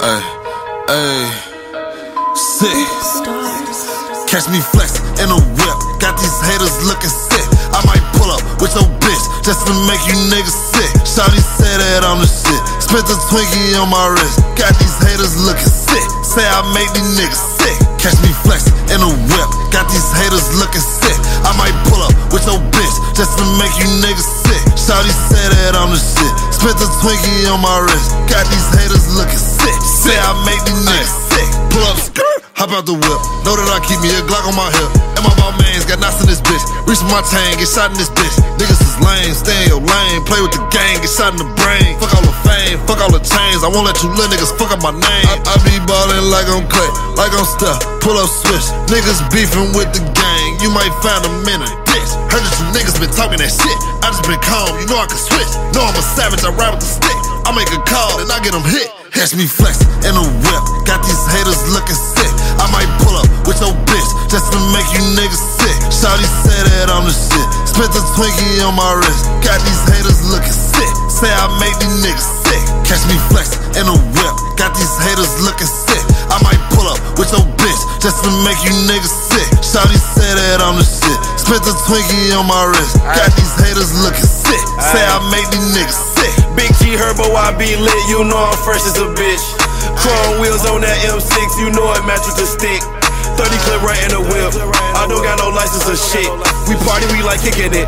Ay, ay, sick. Catch me flexing in a whip. Got these haters looking sick. I might pull up with your bitch just to make you niggas sick. Shawty said that I'm the shit. Spent the Twinkie on my wrist. Got these haters looking sick. Say I make these niggas sick. Catch me flexing in a whip. Got these haters looking sick. I might pull up with your bitch just to make you niggas sick. Shawty said that I'm the shit. Spent the Twinkie on my wrist. Got these haters looking sick. Say I make these niggas sick. Pull up skirt, hop out the whip. Know that I keep me a Glock on my hip. And my ball mans got knots in this bitch. Reach for my tang, get shot in this bitch. Niggas is lame, stay in your lane. Play with the gang, get shot in the brain. Fuck all the fame, fuck all the chains. I won't let you little niggas fuck up my name. I, I be ballin' like I'm Clay, like I'm Steph. Pull up switch. Niggas beefing with the gang. You might find them in a ditch. Heard that you niggas been talking that shit. I just been calm, you know I can switch. Know I'm a savage, I ride with the stick. I make a call and I get them hit. Catch me flexing in a whip. Got these haters looking sick. I might pull up with your bitch just to make you niggas sick. Shawty said that I'm the shit. Spent the Twinkie on my wrist. Got these haters looking sick. Say I make these niggas sick. Catch me flexing in a whip. Got these haters looking sick. I might pull up with your bitch just to make you niggas sick. Shawty said that I'm the shit. Spent the Twinkie on my wrist. Got these haters looking sick. Say I make these niggas sick. Big G Herbo, I be lit, you know I'm fresh as a bitch. Chrome wheels on that M6, you know it with the stick. 30 clip right in the whip. I don't got no license or shit. We party, we like kicking it.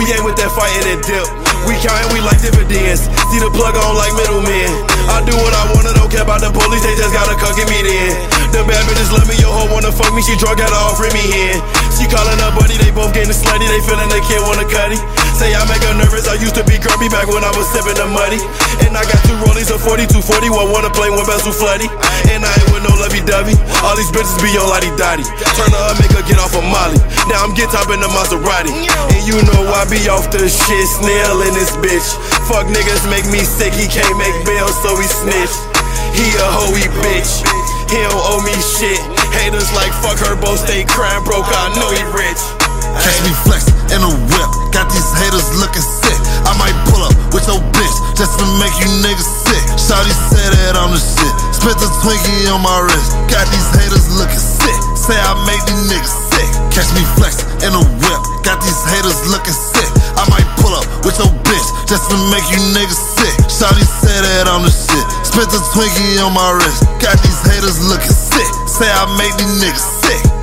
We ain't with that fighting and dip. We countin', we like dividends. See the plug on like middlemen. I do what I wanna, don't care about the police, they just gotta come me then. The bad bitches love me, yo hoe wanna fuck me, she drunk, gotta offer me in. She callin' her buddy, they both getting slutty, they feelin' they kid wanna cut it. Say I make her nervous, I used to be grumpy back when I was sippin' the muddy. And I got two rollies, a 42, 41, wanna play one bezel floody. And I ain't with no lovey dovey. All these bitches be on lottie dotty. Turn her up, make her get off of Molly. Now I'm get top in the Maserati. And you know I be off the shit, snail in this bitch. Fuck niggas make me sick, he can't make bail, so he snitch. He a hoe, he bitch. He don't owe me shit. Haters like fuck her, both stay crying broke. I know he rich. Catch me flexing in a whip. Got these haters looking sick. I might pull up with your bitch just to make you niggas sick. Shawty said that I'm the shit. Spent the Twinkie on my wrist. Got these haters looking sick. Say I make these niggas sick. Catch me flexing in a whip. Got these haters looking sick. I might pull up with your bitch just to make you niggas sick. Shawty said that I'm the shit. Spent the Twinkie on my wrist. Got these haters looking sick. Say I make these niggas sick.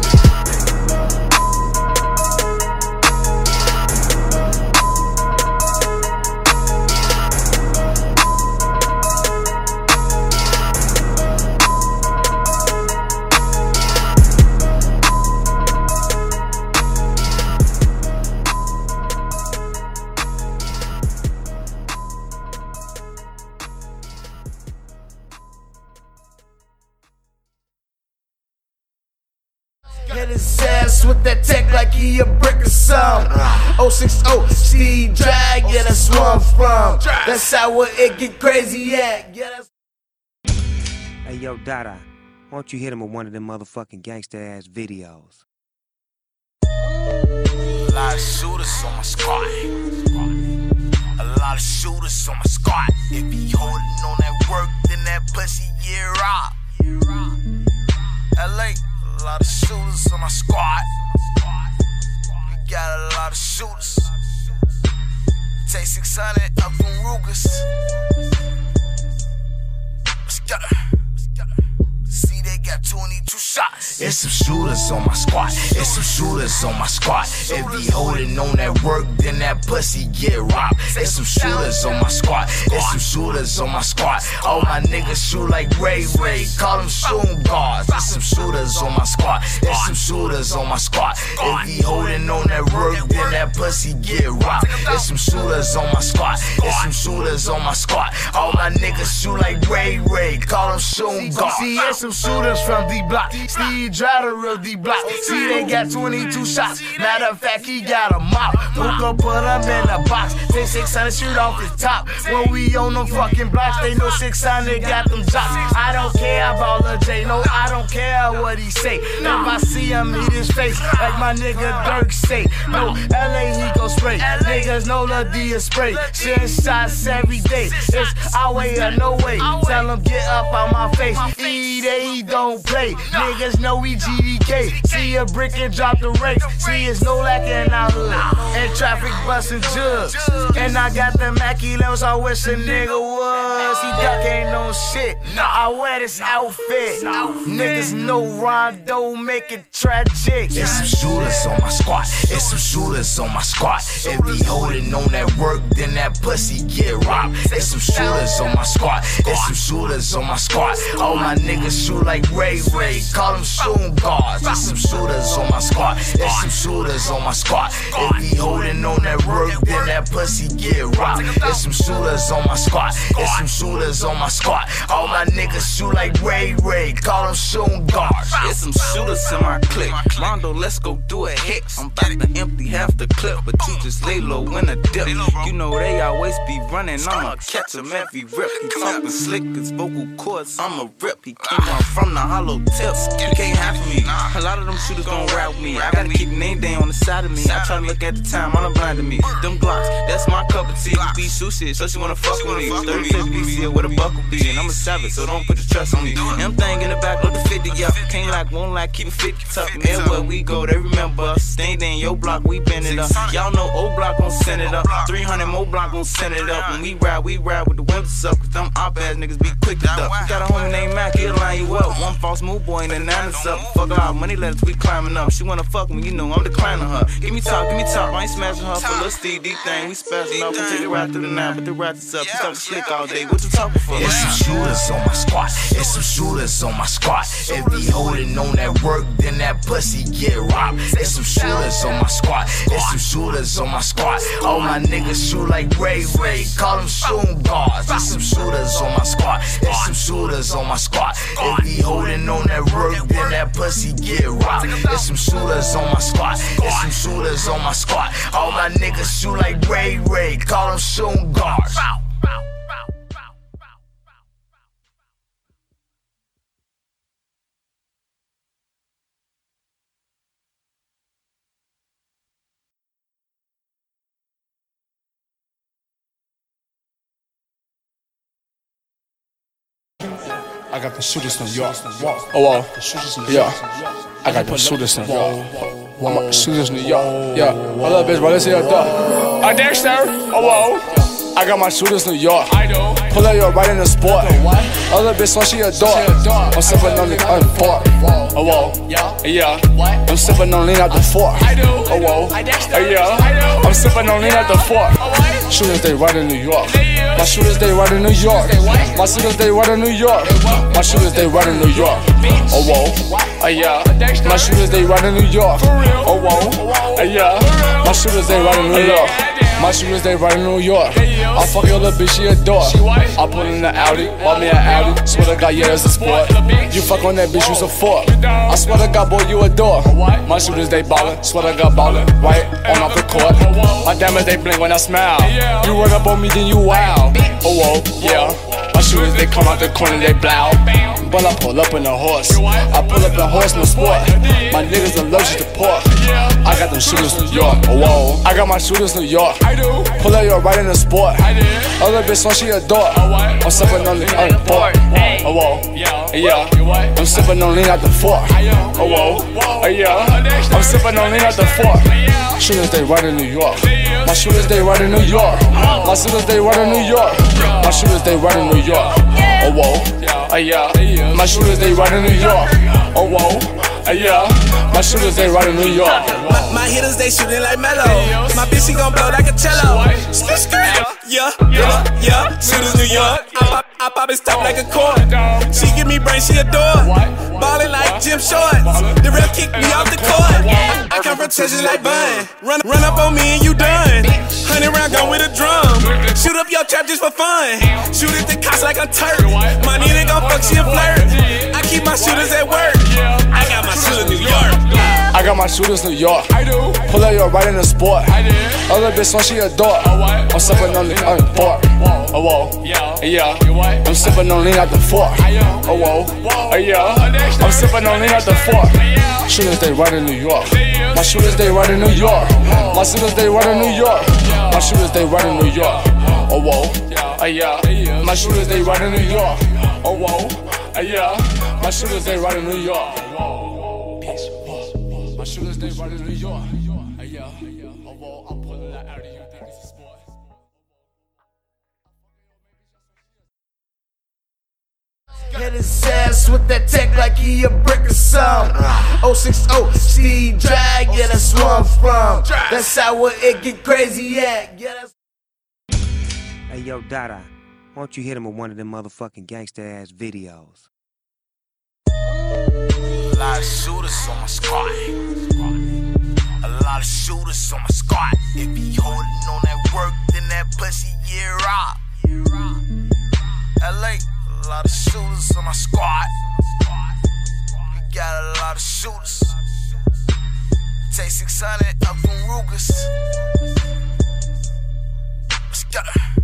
Hit his ass with that tech like he a brick or something. Uh. 060 Steve Drag, yeah, that's where I'm oh, from. That's how it get crazy at. Yeah, that's Hey, yo, Dada, why don't you hit him with one of them motherfucking gangster ass videos? A lot of shooters on my squad. A lot of shooters on my squad. If he holding on that work, then that pussy get robbed. LA, a lot of shooters on my squad. We got a lot of shooters. Take 600 up from Rugas. Let's go. It's some shooters on my squad. It's some shooters on my squad. If he holding on that work, then that pussy get robbed. It's some shooters on my squad. It's some shooters on my squad. All my niggas shoot like Ray Ray. Call them shooting guards. It's some shooters on my squad. It's some shooters on my squad. If he holding on that work, then that pussy get robbed. It's some shooters on my squad. It's some shooters on my squad. All my niggas shoot like Ray Ray. Call them shooting guards. See, it's some shooters from D block. Steve Driver real D block. See, they got 22 shots. Matter of fact, he got a mop. Puka put him in a box. Take 600 shoot off his top. When we on them fucking blocks, they know 600 got them drops. I don't care about Lil J, no, I don't care what he say. If I see him, hit his face like my nigga Durk say. No, LA, he go spray. Niggas know Lil D is spray. Shit shots every day. It's our way or no way. Tell him get up on my face. E they don't play. Niggas know we GDK. See a brick and drop the rake. See it's no lack in our hood. And traffic busting jugs. And I got the Mackie levels. I wish a nigga was. He duck ain't no shit. Nah, I wear this outfit. Niggas know Rondo make it tragic. It's some shooters on my squad. It's some shooters on my squad. If he holding on that work, then that pussy get robbed. It's some shooters on my squad. It's some shooters on my squad. All my niggas shoot like Ray Ray. Call them shooting guards. It's some shooters on my squad. It's some shooters on my squad. If he holding on that work, then that pussy get robbed. It's some shooters on my squad. It's some shooters on my squad. All my niggas shoot like Ray Ray. Call them shooting guards. It's some shooters in my clique. Rondo, let's go do a hit. I'm about to empty half the clip, but you just lay low in a dip. You know they always be running. I'ma catch 'em every rip. He talking slick, his vocal cords. I'm a rip. He came out from the hollow tips. Can't me. A lot of them shooters gon' rap with me. I gotta keep name day on the side of me. I try to look at the time, I'm blind to me. Them Glocks, that's my cup of tea. Be sushi, so she wanna fuck with me. 36 BC with a buckle be, and I'm a savage, so don't put your trust on me. M thing in the back, look the 50 up. Can't like, won't like, keep it 50 tuck. Everywhere we go, they remember us. Staying in your block, we bend it up. Y'all know old block gon' send it up. 300 more block gon' send it up. When we ride, we ride with the windows up. Cause them op ass niggas be quick to duck. Got a homie named Mac, he'll line you up. One false move boy and the nines up. Fuck all money letters, we climbing up. She wanna fuck me, you know I'm declining her. Give me top, give me top. I ain't smashing her for little Steve D thing. We spazzing up. We take it right through the nine, but the ratchets up. You talking slick all day. What you talking for? It's some shooters on my squad. It's some shooters on my squad. If he holding on that work, then that pussy get robbed. It's some shooters on my squad. It's some shooters on my squad. All my niggas shoot like Ray Ray. Call them shooting guards. It's some shooters on my squad. It's some shooters on my squad. If he holding on that work, then that pussy get robbed. It's some shooters on my squad. It's some shooters on my squad. All my niggas shoot like Ray Ray. Call them shooting guards. I got the shooters from York. Oh, whoa. Yeah. I got the shooters from York. I'm shooters New York. Yeah. I love bitch, but let's see door. I Dexter. Oh, whoa. I got my shooters New York. I do. Pull up your right in the sport. Other bitch, when she adore. I'm sipping on the unport. Oh, whoa. Yeah. I'm sipping on lean out the do. Oh, whoa. Yeah. I'm sipping on lean out the fort. Shooters, they right in New York. My shooters, they right in New York. My shooters, they right in New York. My shooters, they right in New York. Oh, whoa. Uh, yeah. My shooters, they right in New York. Oh, whoa. Yeah. My shooters, they right in New York. My shooters, they right in New York. I fuck your little bitch, she adore. I put in the Audi, bought me an Audi. Swear to God, yeah, it's a sport. You fuck on that bitch, you's a fork. I swear to God, boy, you adore. My shooters, they ballin', swear to God, ballin'. Right on off the court. My diamonds, they blink when I smile. You run up on me, then you wow. Oh, whoa, yeah. My shooters, they come out the corner, they blow. But I pull up in a horse. I pull up in a horse, no sport. My niggas allergic to pork. I got them shooters, New York. Oh, whoa. I got my shooters, New York. I do. Pull up your right in the sport. I do. Other bitch, when she a adore. I'm sipping on the uh, unport. Oh, whoa. Yeah. I'm sipping on lean out the fork. Oh, whoa. Yeah. I'm sipping on lean out the fork. Shooters, they right in New York. My shooters, they right in New York. My shooters, they right in New York. My shooters, they right in New York. Oh, whoa. Uh, yeah. My shooters, they right in New York. Oh, whoa. Uh, yeah. My shooters, they right in New York. My, my hitters, they shooting like Melo. My bitch, she gon' blow like a cello. Yeah, yeah, yeah. Shooters, New York. I pop, I pop it stuff like a cork. She give me brain, she adore. Ballin' like Jim Shorts. The real kick me off the court. I come from Texas like Bun. Run, run up on me and you done. Hundred round gun with a drum. Shoot up your trap just for fun. Shoot at the cops like I'm turf. My nigga gon' fuck, she a flirt. I keep my shooters at work. I got my shooters New York. I got my shooters New York. I do. Pull out your right in the sport. Other bitch when she. Oh, what? I'm sipping on the on the bar. Whoa. Oh whoa. Yeah. Yeah. You what? I'm sipping on lean out the fork. Oh whoa. Whoa. Yeah. Oh, I'm sipping on lean out the fork. Shooters they right in New York. My shooters they right in New York. My shooters they right in New York. My shooters they right in New York. Oh whoa. Yeah. My shooters they right in New York. Oh whoa. Oh, yeah. My shooters they right in New York. My shooters they right in New York. Hit his ass with that tech like he a brick or something. Uh-huh. 060 Steve Drag, yeah, oh, that's where I'm from. That's how it get crazy at. Yeah, that's Hey, yo, Dada, why don't you hit him with one of them motherfucking gangster ass videos? A lot of shooters on my squad. A lot of shooters on my squad. If he holding on that work, then that pussy get robbed. LA, a lot of shooters on my squad. We got a lot of shooters. Take 600 up from Rugas. Let's go.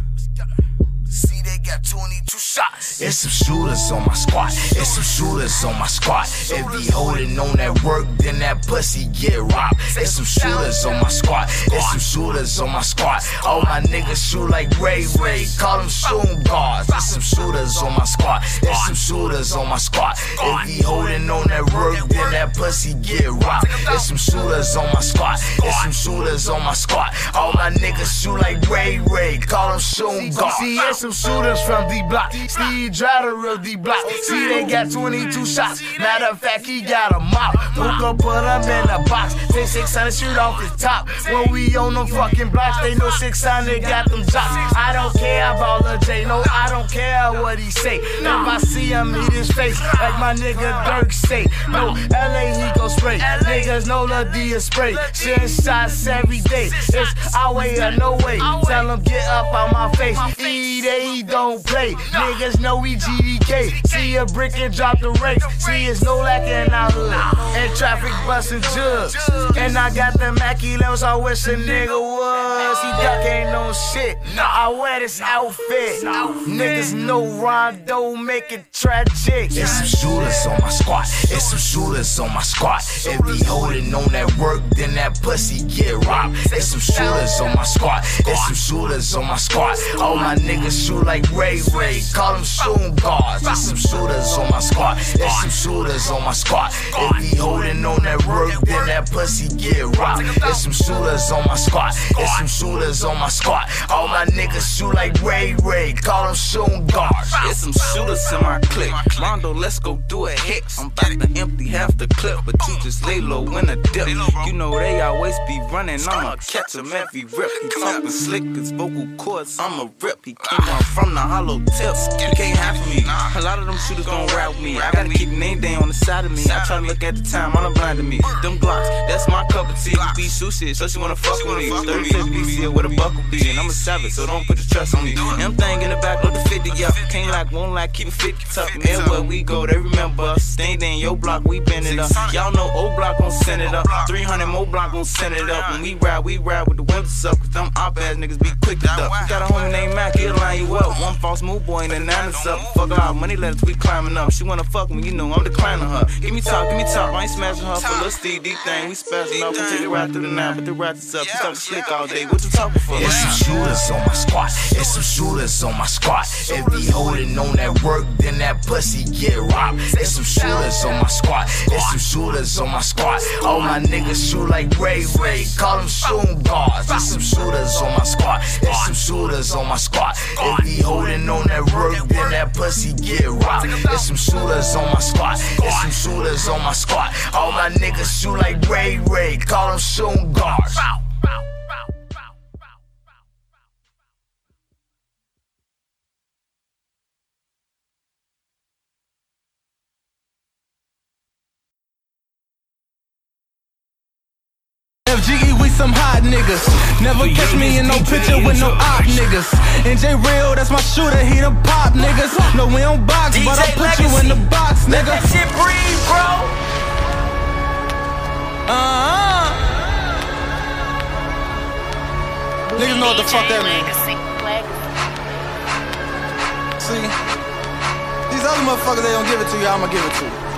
Got 22 shots. It's some shooters on my squad. It's some shooters on my squad. If he holding on that work, then that pussy get robbed. It's some shooters on my squad. It's some shooters on my squad. All my niggas shoot like Ray Ray. Call them shooting guards. It's some shooters on my squad. It's some shooters on my squad. If he holding on that work, then that pussy get robbed. It's some shooters on my squad. It's some shooters on my squad. All my niggas shoot like Ray Ray. Call them shooting guards. See, it's some shooters from D Block. Steve Drive the real D Block. See, they got 22 shots. Matter of fact, he got a mop. Hook put him in a box. Take 600 shoot off his top. When we on them fucking blocks, they know 600 got them drops. I don't care about Lil J. No, I don't care what he say. If I see him, eat his face. Like my nigga Durk say. No, LA, he go spray. Niggas know Lil D is spray. Shit shots every day. It's our way or no way. Tell him get up out my face. E they don't play. Niggas know we GDK. See a brick and drop the rake. See it's no lacking out hood. And traffic busting jugs. And I got the Mackie levels. I wish a nigga was. He duck ain't no shit. Nah, I wear this outfit. Niggas know Rondo make it tragic. It's some shooters on my squad. It's some shooters on my squad. If he holding on that work, then that pussy get robbed. It's some shooters on my squad. It's some shooters on my squad. All my niggas shoot like Ray Ray. Call them shooting guards. It's some shooters on my squad. It's some shooters on my squad. If he holding on that work, then that pussy get robbed. It's some shooters on my squad. It's some shooters on my squad. All my niggas shoot like Ray Ray. Call them shooting guards. It's some shooters in my clique. Rondo, let's go do a hit. I'm about to empty half the clip, but you just lay low in a dip. You know they always be running, I'ma catch 'em every rip. He talking slick, his vocal cords, I'm a rip. He came out from the hollow tips. He can't have me. A lot of them shooters gon' rap with me. I gotta keep name day on the side of me. I try to look at the time, I'm blind to me. Them Glocks, that's my cup of tea. Be sushi, so she wanna fuck with me. 35 BC with a buckle be, and I'm a savage, so don't put your trust on me. Them thing in the back, load the 50 up. Can't like, won't like, keep it 50 tough. And everywhere we go, they remember us. Staying in your block, we bend it up. Y'all know old block gon' send it up. 300 more block gon' send it up. When we ride, we ride with the windows up. Cause them op ass niggas be quick to duck. Got a homie named Mac, he'll line you up. One false move boy and the nana's up. Fuck all money letters, we climbing up. She wanna fuck me, you know I'm declining her. Give me top, give me top. I ain't smashing her for little Steve D thing. We spazzing up, we take it right through the night, but the rats is up. You talking slick all day. What you talking for? It's some shooters on my squad. It's some shooters on my squad. If he holding on that work, then that pussy get robbed. It's some shooters on my squad. It's some shooters on my squad. All my niggas shoot like Ray Ray. Call them shooting guards. It's some shooters on my squad. It's some shooters on my squad. If he holding on that work, then that pussy get robbed. It's some shooters on my squad. It's some shooters on my squad. All my niggas shoot like Ray Ray. Call them shooting guards. We some hot niggas. Never catch me in no picture with no op niggas. NJ Real, that's my shooter, he the pop niggas. No, we don't box, but I put you in the box, nigga. Let that shit breathe, bro. Uh-huh. Niggas know what the fuck that means. See? These other motherfuckers, they don't give it to you, I'ma give it to you.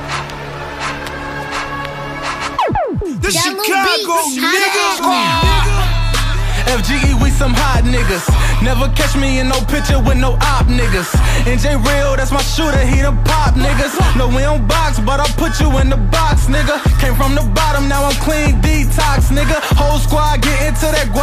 The Chicago nigga. FGE, we some hot niggas. Never catch me in no picture with no op niggas. NJ Real, that's my shooter, he the pop niggas. No, we don't box, but I put you in the box, nigga. Came from the bottom, now I'm clean detox, nigga. Whole squad get into that guap non-stop, nigga. Pocket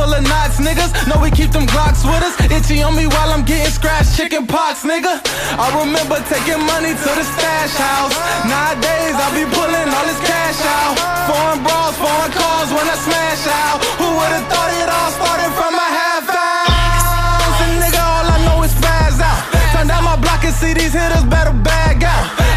full of knots, niggas. No, we keep them Glocks with us. Itchy on me while I'm getting scratched, chicken pox, nigga. I remember taking money to the stash house. Nowadays, I be pulling all this cash out. Foreign bras, foreign cars when I smash out. Who would've thought it all started from a half ounce? And nigga, all I know is spaz out. Turn down my block and see these hitters better bag out.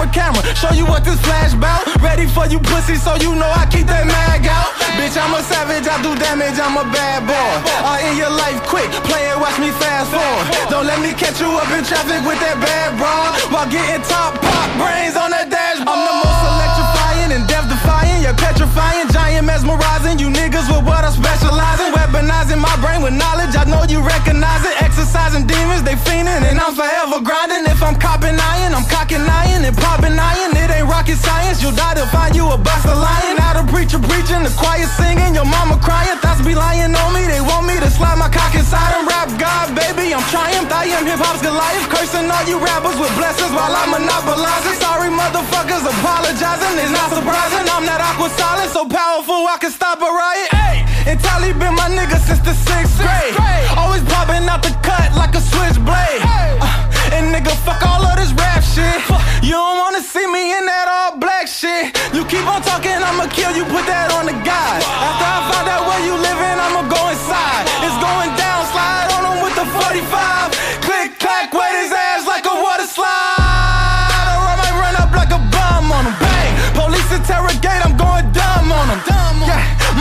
Hammer camera, show you what this flash bout. Ready for you pussy, so you know I keep that mag out. Bitch, I'm a savage, I do damage, I'm a bad boy. I in your life quick, play it, watch me fast forward. Don't let me catch you up in traffic with that bad bra. While getting top pop brains on the dashboard. I'm the most electrifying and death defying. You're petrifying, giant mesmerizing. You niggas with what I specialize in. Weaponizing my brain with knowledge, I know you recognize it. Exercising demons, they fiending, and I'm forever grinding. If I'm copping iron, I'm cocking iron and popping iron. It ain't rocket science, you'll die to find you a box of lion. Now the preacher preaching, the choir singing, your mama crying. Thoughts be lying on me, they want me to slide my cock inside and rap God, baby. I'm triumphed, I am hip hop's Goliath. Cursing all you rappers with blessings while I monopolize. Sorry, motherfuckers, apologizing. It's not surprising, I'm that awkward silent, so powerful I can stop a riot. Hey! And Tally been my nigga since the sixth grade. Always popping out the cut like a switchblade. Uh, and nigga, fuck all of this rap shit. You don't wanna see me in that all black shit. You keep on talking, I'ma kill you, put that on the guy.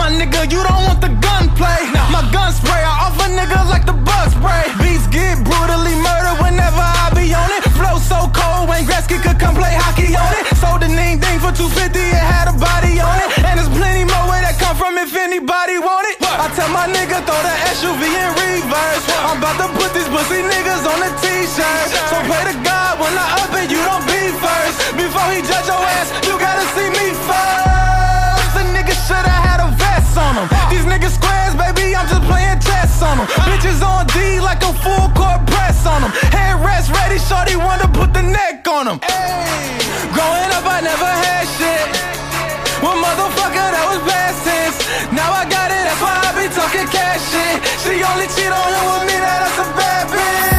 Nigga, you don't want the gunplay. My gun spray, I off a nigga like the bug spray. Beats get brutally murdered whenever I be on it. Flow so cold, Wayne Gretzky could come play hockey on it. Sold the ning ding for 250, it had a body on it. And there's plenty more where that come from if anybody want it. I tell my nigga, throw the SUV in reverse. I'm about to put these pussy niggas on a t-shirt. So pray to God when I up it, you don't be first. Before he judge your ass, you gotta see me first. dress on him. Hand rest ready, shorty wanna put the neck on him. Hey. Growing up, I never had shit. Well, motherfucker, that was bad sense. Now I got it, that's why I be talking cash shit. She only cheat on him with me, that's a bad bitch.